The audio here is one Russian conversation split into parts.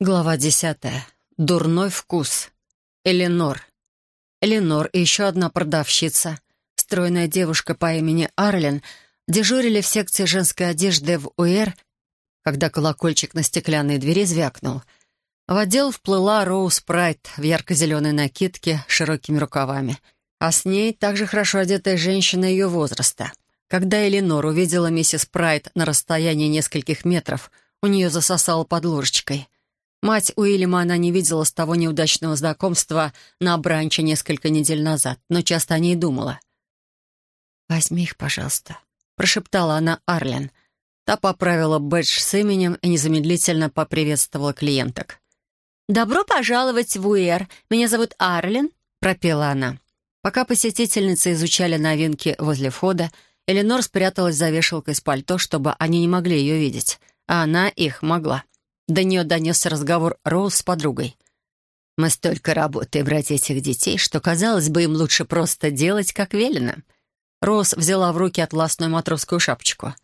Глава десятая. Дурной вкус. Эленор. Эленор и еще одна продавщица, стройная девушка по имени Арлен, дежурили в секции женской одежды в УР, когда колокольчик на стеклянной двери звякнул. В отдел вплыла Роуз Прайт в ярко-зеленой накидке с широкими рукавами, а с ней также хорошо одетая женщина ее возраста. Когда Эленор увидела миссис Прайт на расстоянии нескольких метров, у нее засосало под ложечкой — Мать Уильяма она не видела с того неудачного знакомства на бранче несколько недель назад, но часто о ней думала. «Возьми их, пожалуйста», — прошептала она Арлен. Та поправила бэдж с именем и незамедлительно поприветствовала клиенток. «Добро пожаловать в Уэр. Меня зовут Арлен», — пропела она. Пока посетительницы изучали новинки возле входа, Эленор спряталась за вешалкой с пальто, чтобы они не могли ее видеть, а она их могла. До нее донесся разговор Роуз с подругой. «Мы столько работаем ради этих детей, что, казалось бы, им лучше просто делать, как велено». Роуз взяла в руки атласную матросскую шапочку.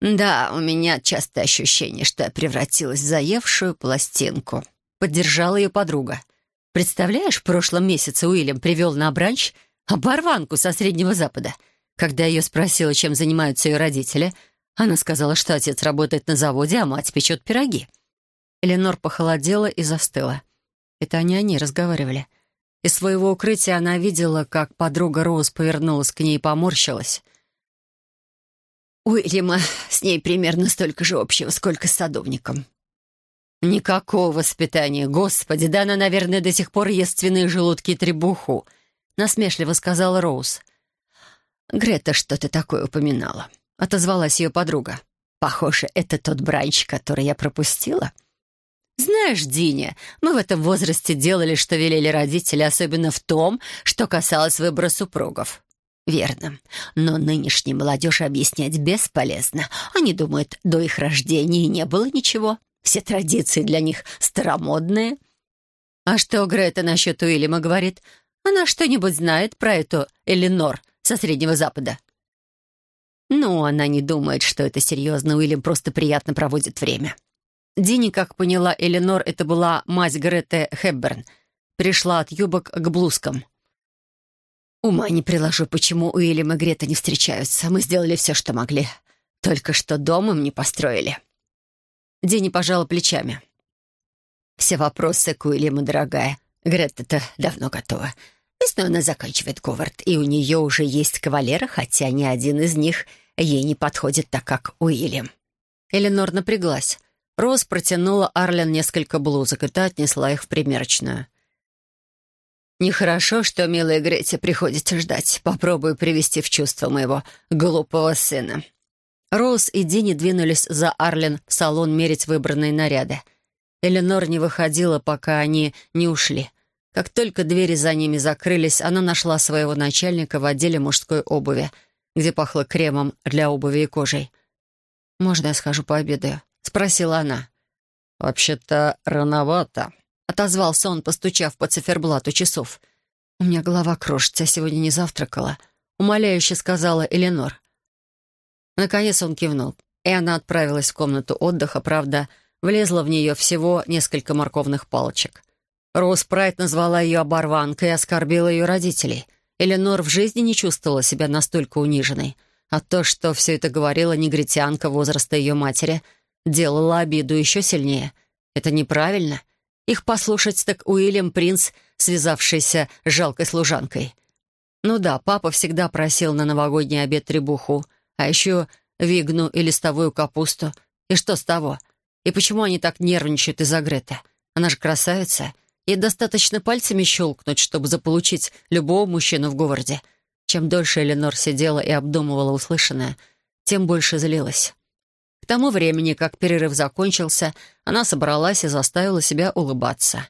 «Да, у меня частое ощущение, что я превратилась в заевшую пластинку», — поддержала ее подруга. «Представляешь, в прошлом месяце Уильям привел на бранч оборванку со Среднего Запада. Когда ее спросила, чем занимаются ее родители, она сказала, что отец работает на заводе, а мать печет пироги. Эленор похолодела и застыла. Это они о ней разговаривали. Из своего укрытия она видела, как подруга Роуз повернулась к ней и поморщилась. «Уильяма с ней примерно столько же общего, сколько с садовником». «Никакого воспитания, господи, да она, наверное, до сих пор ест свиные желудки и требуху», — насмешливо сказала Роуз. «Грета что-то такое упоминала», — отозвалась ее подруга. «Похоже, это тот бранч, который я пропустила». «Знаешь, Диня, мы в этом возрасте делали, что велели родители, особенно в том, что касалось выбора супругов». «Верно. Но нынешней молодежи объяснять бесполезно. Они думают, до их рождения не было ничего. Все традиции для них старомодные». «А что Грета насчет Уильяма говорит? Она что-нибудь знает про эту Эленор со Среднего Запада?» «Ну, она не думает, что это серьезно. Уильям просто приятно проводит время». Дини, как поняла Эленор, это была мать Греты Хепберн. Пришла от юбок к блузкам. «Ума не приложу, почему Уильям и Грета не встречаются. Мы сделали все, что могли. Только что дом им не построили». Дини пожала плечами. «Все вопросы к Уильяму, дорогая. Грета-то давно готова. Весной она заканчивает Говард, и у нее уже есть кавалеры, хотя ни один из них ей не подходит так, как Уильям». Эленор напряглась. Роз протянула Арлен несколько блузок, и та отнесла их в примерочную. «Нехорошо, что милая Грете приходится ждать. Попробую привести в чувство моего глупого сына». Роуз и Дини двинулись за Арлен в салон мерить выбранные наряды. Эленор не выходила, пока они не ушли. Как только двери за ними закрылись, она нашла своего начальника в отделе мужской обуви, где пахло кремом для обуви и кожей. «Можно я схожу пообедаю?» — спросила она. «Вообще-то рановато», — отозвался он, постучав по циферблату часов. «У меня голова крошится, сегодня не завтракала», — умоляюще сказала Эленор. Наконец он кивнул, и она отправилась в комнату отдыха, правда, влезла в нее всего несколько морковных палочек. Роуз Прайт назвала ее оборванкой и оскорбила ее родителей. Эленор в жизни не чувствовала себя настолько униженной. А то, что все это говорила негритянка возраста ее матери — делала обиду еще сильнее. Это неправильно. Их послушать так Уильям Принц, связавшийся с жалкой служанкой. Ну да, папа всегда просил на новогодний обед требуху, а еще вигну и листовую капусту. И что с того? И почему они так нервничают из-за Греты? Она же красавица. Ей достаточно пальцами щелкнуть, чтобы заполучить любого мужчину в городе. Чем дольше Эленор сидела и обдумывала услышанное, тем больше злилась. Тому времени, как перерыв закончился, она собралась и заставила себя улыбаться.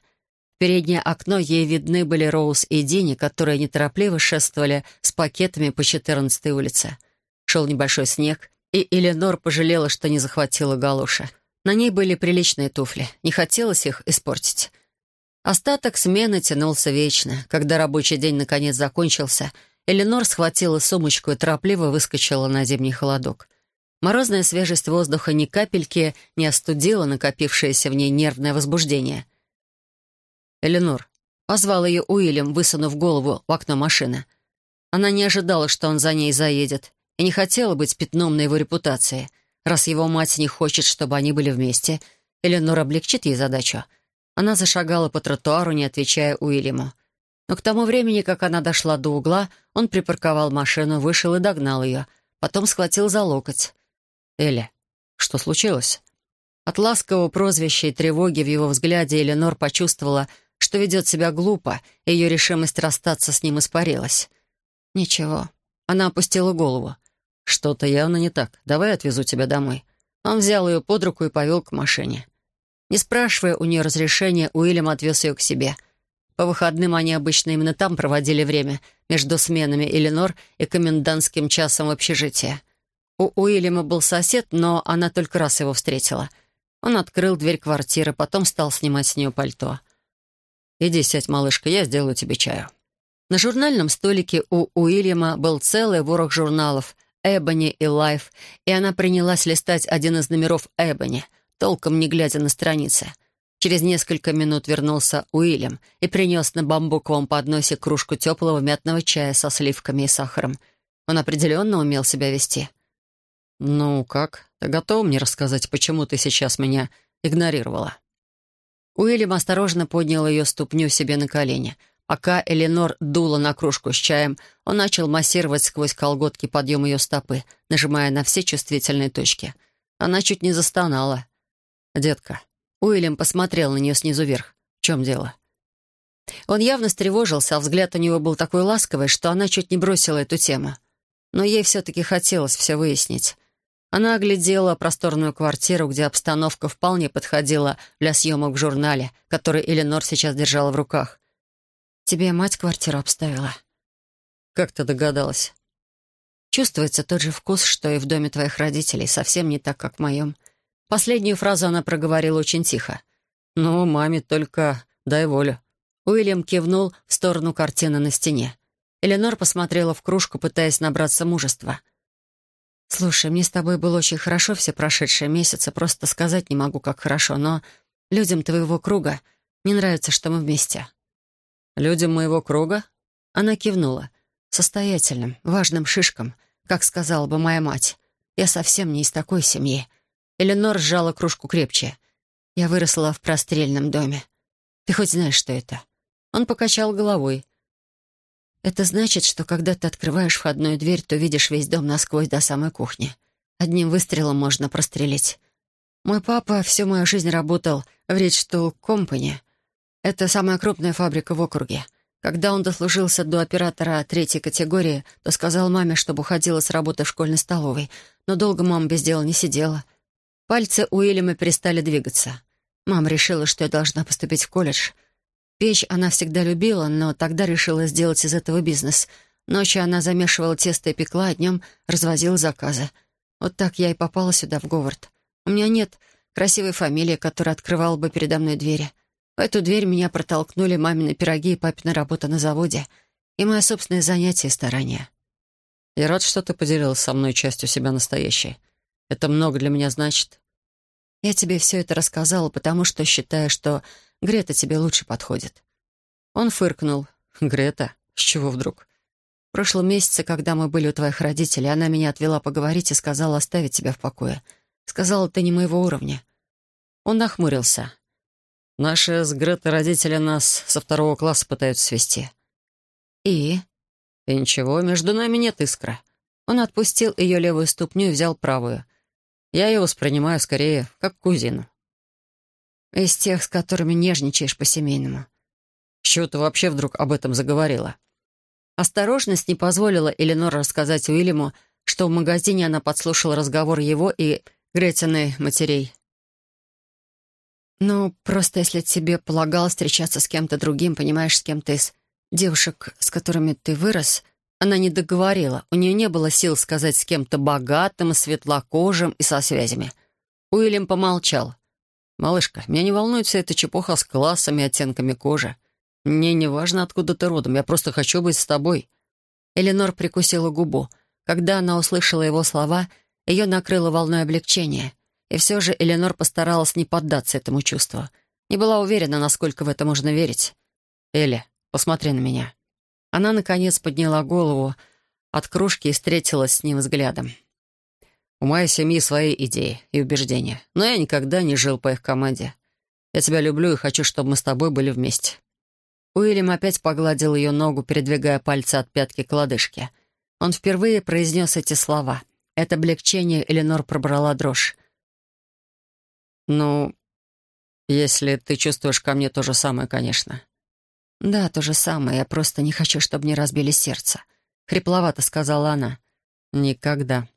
В переднее окно ей видны были Роуз и Дини, которые неторопливо шествовали с пакетами по 14-й улице. Шел небольшой снег, и Эленор пожалела, что не захватила галуши. На ней были приличные туфли, не хотелось их испортить. Остаток смены тянулся вечно. Когда рабочий день наконец закончился, Эленор схватила сумочку и торопливо выскочила на зимний холодок. Морозная свежесть воздуха ни капельки не остудила накопившееся в ней нервное возбуждение. «Эленор», — позвал ее Уильям, высунув голову в окно машины. Она не ожидала, что он за ней заедет, и не хотела быть пятном на его репутации. Раз его мать не хочет, чтобы они были вместе, Эленор облегчит ей задачу. Она зашагала по тротуару, не отвечая Уильяму. Но к тому времени, как она дошла до угла, он припарковал машину, вышел и догнал ее. Потом схватил за локоть. «Эля, что случилось?» От ласкового прозвища и тревоги в его взгляде Эленор почувствовала, что ведет себя глупо, и ее решимость расстаться с ним испарилась. «Ничего». Она опустила голову. «Что-то явно не так. Давай отвезу тебя домой». Он взял ее под руку и повел к машине. Не спрашивая у нее разрешения, Уильям отвез ее к себе. По выходным они обычно именно там проводили время, между сменами Эленор и комендантским часом в общежитии. У Уильяма был сосед, но она только раз его встретила. Он открыл дверь квартиры, потом стал снимать с нее пальто. «Иди сядь, малышка, я сделаю тебе чаю». На журнальном столике у Уильяма был целый ворох журналов «Ebony» и «Life», и она принялась листать один из номеров «Ebony», толком не глядя на страницы. Через несколько минут вернулся Уильям и принес на бамбуковом подносе кружку теплого мятного чая со сливками и сахаром. Он определенно умел себя вести — «Ну как? Ты готова мне рассказать, почему ты сейчас меня игнорировала?» Уильям осторожно поднял ее ступню себе на колени. Пока Эленор дула на кружку с чаем, он начал массировать сквозь колготки подъем ее стопы, нажимая на все чувствительные точки. Она чуть не застонала. «Детка». Уильям посмотрел на нее снизу вверх. «В чем дело?» Он явно встревожился, а взгляд у него был такой ласковый, что она чуть не бросила эту тему. Но ей все-таки хотелось все выяснить. Она оглядела просторную квартиру, где обстановка вполне подходила для съемок в журнале, который Эленор сейчас держала в руках. «Тебе мать квартиру обставила?» «Как ты догадалась?» «Чувствуется тот же вкус, что и в доме твоих родителей, совсем не так, как в моем». Последнюю фразу она проговорила очень тихо. «Ну, маме только дай волю». Уильям кивнул в сторону картины на стене. Эленор посмотрела в кружку, пытаясь набраться мужества — «Слушай, мне с тобой было очень хорошо все прошедшие месяцы, просто сказать не могу, как хорошо, но людям твоего круга не нравится, что мы вместе». «Людям моего круга?» Она кивнула. «Состоятельным, важным шишкам, как сказала бы моя мать. Я совсем не из такой семьи». Эленор сжала кружку крепче. «Я выросла в прострельном доме. Ты хоть знаешь, что это?» Он покачал головой. Это значит, что когда ты открываешь входную дверь, то видишь весь дом насквозь до самой кухни. Одним выстрелом можно прострелить. Мой папа всю мою жизнь работал в Ridgetool Company. Это самая крупная фабрика в округе. Когда он дослужился до оператора третьей категории, то сказал маме, чтобы уходила с работы в школьной столовой. Но долго мама без дела не сидела. Пальцы Уильяма перестали двигаться. Мама решила, что я должна поступить в колледж — Печь она всегда любила, но тогда решила сделать из этого бизнес. Ночью она замешивала тесто и пекла, а днем развозила заказы. Вот так я и попала сюда, в Говард. У меня нет красивой фамилии, которая открывала бы передо мной двери. В эту дверь меня протолкнули мамины пироги и папина работа на заводе, и мое собственное занятие и старание. Я рад, что ты поделилась со мной частью себя настоящей. Это много для меня значит. Я тебе все это рассказала, потому что считаю, что Грета тебе лучше подходит». Он фыркнул. «Грета? С чего вдруг?» «В прошлом месяце, когда мы были у твоих родителей, она меня отвела поговорить и сказала оставить тебя в покое. Сказала, ты не моего уровня». Он нахмурился. «Наши с Гретой родители нас со второго класса пытаются свести». «И?» «И ничего, между нами нет искра». Он отпустил ее левую ступню и взял правую. Я ее воспринимаю скорее как кузину. Из тех, с которыми нежничаешь по-семейному. С чего ты вообще вдруг об этом заговорила? Осторожность не позволила Эленор рассказать Уильяму, что в магазине она подслушала разговор его и Гретиной матерей. «Ну, просто если тебе полагалось встречаться с кем-то другим, понимаешь, с кем-то из девушек, с которыми ты вырос...» Она не договорила. У нее не было сил сказать с кем-то богатым, светлокожим и со связями. Уильям помолчал. «Малышка, меня не волнует вся эта чепуха с классами и оттенками кожи. Мне не важно, откуда ты родом, я просто хочу быть с тобой». Эленор прикусила губу. Когда она услышала его слова, Ее накрыло волной облегчения. И все же Эленор постаралась не поддаться этому чувству. Не была уверена, насколько в это можно верить. «Элли, посмотри на меня». Она, наконец, подняла голову от кружки и встретилась с ним взглядом. «У моей семьи свои идеи и убеждения, но я никогда не жил по их команде. Я тебя люблю и хочу, чтобы мы с тобой были вместе». Уильям опять погладил ее ногу, передвигая пальцы от пятки к лодыжке. Он впервые произнес эти слова. Это облегчение Эленор пробрала дрожь. «Ну, если ты чувствуешь ко мне то же самое, конечно». «Да, то же самое. Я просто не хочу, чтобы мне разбили сердце», — хрипловато сказала она. «Никогда».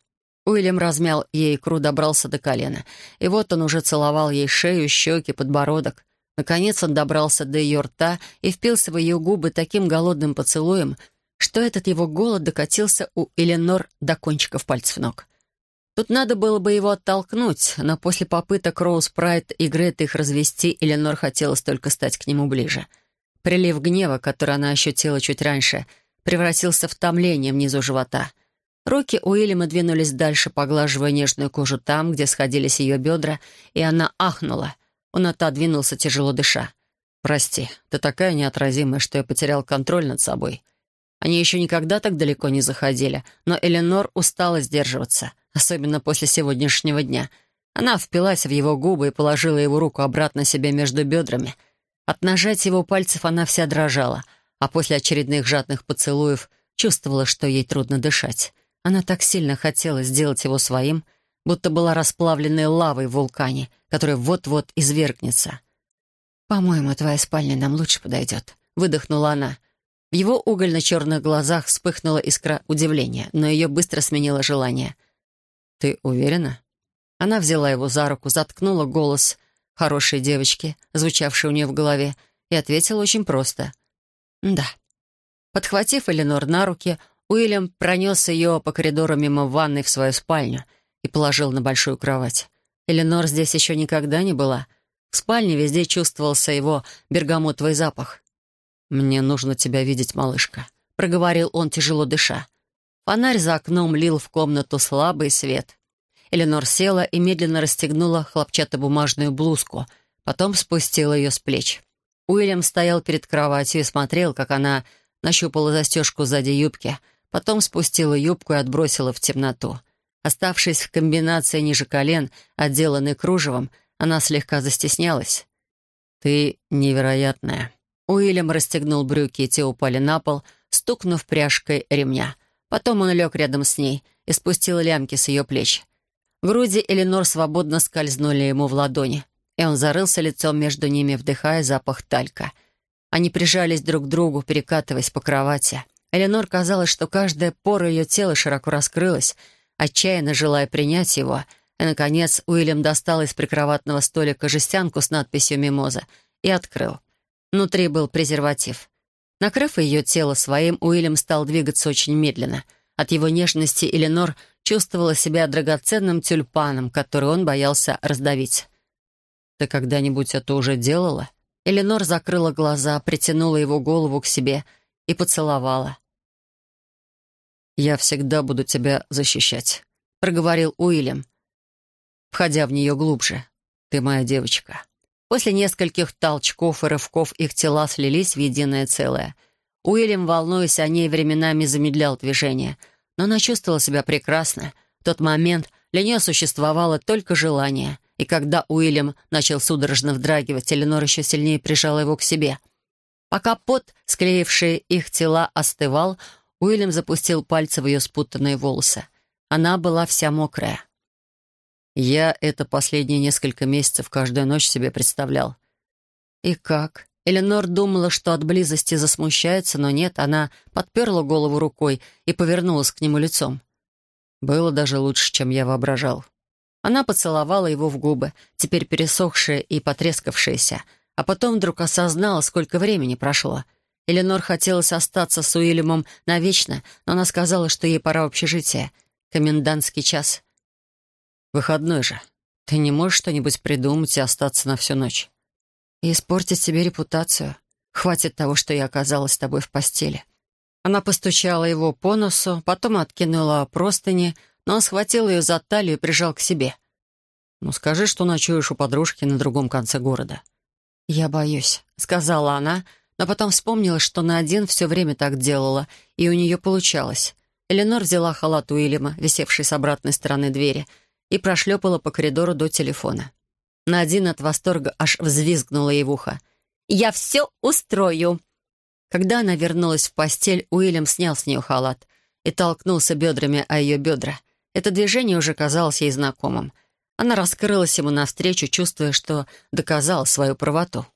Уильям размял ей икру, добрался до колена. И вот он уже целовал ей шею, щеки, подбородок. Наконец он добрался до ее рта и впился в ее губы таким голодным поцелуем, что этот его голод докатился у Эленор до кончиков пальцев ног. Тут надо было бы его оттолкнуть, но после попыток Роуз Прайд и Грет их развести, Эленор хотелось только стать к нему ближе. Прилив гнева, который она ощутила чуть раньше, превратился в томление внизу живота. Руки Уильяма двинулись дальше, поглаживая нежную кожу там, где сходились ее бедра, и она ахнула. Он отодвинулся, тяжело дыша. «Прости, ты такая неотразимая, что я потерял контроль над собой». Они еще никогда так далеко не заходили, но Эленор устала сдерживаться, особенно после сегодняшнего дня. Она впилась в его губы и положила его руку обратно себе между бедрами. От нажать его пальцев она вся дрожала, а после очередных жадных поцелуев чувствовала, что ей трудно дышать. Она так сильно хотела сделать его своим, будто была расплавленной лавой в вулкане, который вот-вот извергнется. «По-моему, твоя спальня нам лучше подойдет», — выдохнула она. В его угольно-черных глазах вспыхнула искра удивления, но ее быстро сменило желание. «Ты уверена?» Она взяла его за руку, заткнула голос хорошей девочки, звучавшей у нее в голове, и ответила очень просто. «Да». Подхватив Эленор на руки, Уильям пронес ее по коридору мимо ванной в свою спальню и положил на большую кровать. Эленор здесь еще никогда не была. В спальне везде чувствовался его бергамотовый запах. «Мне нужно тебя видеть, малышка», — проговорил он, тяжело дыша. Фонарь за окном лил в комнату слабый свет. Эленор села и медленно расстегнула хлопчатобумажную блузку, потом спустила ее с плеч. Уильям стоял перед кроватью и смотрел, как она нащупала застежку сзади юбки, потом спустила юбку и отбросила в темноту. Оставшись в комбинации ниже колен, отделанной кружевом, она слегка застеснялась. «Ты невероятная», Уильям расстегнул брюки, и те упали на пол, стукнув пряжкой ремня. Потом он лег рядом с ней и спустил лямки с ее плеч. Груди Эленор свободно скользнули ему в ладони, и он зарылся лицом между ними, вдыхая запах талька. Они прижались друг к другу, перекатываясь по кровати. Эленор казалось, что каждая пора ее тела широко раскрылась, отчаянно желая принять его. И, наконец, Уильям достал из прикроватного столика жестянку с надписью «Мимоза» и открыл. Внутри был презерватив. Накрыв ее тело своим, Уильям стал двигаться очень медленно. От его нежности Эленор чувствовала себя драгоценным тюльпаном, который он боялся раздавить. «Ты когда-нибудь это уже делала?» Эленор закрыла глаза, притянула его голову к себе и поцеловала. «Я всегда буду тебя защищать», — проговорил Уильям, входя в нее глубже. «Ты моя девочка». После нескольких толчков и рывков их тела слились в единое целое. Уильям, волнуясь о ней, временами замедлял движение, но она чувствовала себя прекрасно. В тот момент для нее существовало только желание, и когда Уильям начал судорожно вдрагивать, Эленор еще сильнее прижала его к себе. Пока пот, склеивший их тела, остывал, Уильям запустил пальцы в ее спутанные волосы. Она была вся мокрая. Я это последние несколько месяцев каждую ночь себе представлял. И как? Эленор думала, что от близости засмущается, но нет, она подперла голову рукой и повернулась к нему лицом. Было даже лучше, чем я воображал. Она поцеловала его в губы, теперь пересохшие и потрескавшиеся, а потом вдруг осознала, сколько времени прошло. Эленор хотелось остаться с Уильямом навечно, но она сказала, что ей пора в общежитие. Комендантский час. Выходной же. Ты не можешь что-нибудь придумать и остаться на всю ночь? И испортить себе репутацию. Хватит того, что я оказалась с тобой в постели. Она постучала его по носу, потом откинула простыни, но он схватил ее за талию и прижал к себе. «Ну скажи, что ночуешь у подружки на другом конце города». «Я боюсь», — сказала она, но потом вспомнила, что на один все время так делала, и у нее получалось. Эленор взяла халат Уильяма, висевший с обратной стороны двери, и прошлепала по коридору до телефона. На один от восторга аж взвизгнула ей в ухо. «Я все устрою!» Когда она вернулась в постель, Уильям снял с нее халат и толкнулся бедрами о ее бедра. Это движение уже казалось ей знакомым. Она раскрылась ему навстречу, чувствуя, что доказала свою правоту.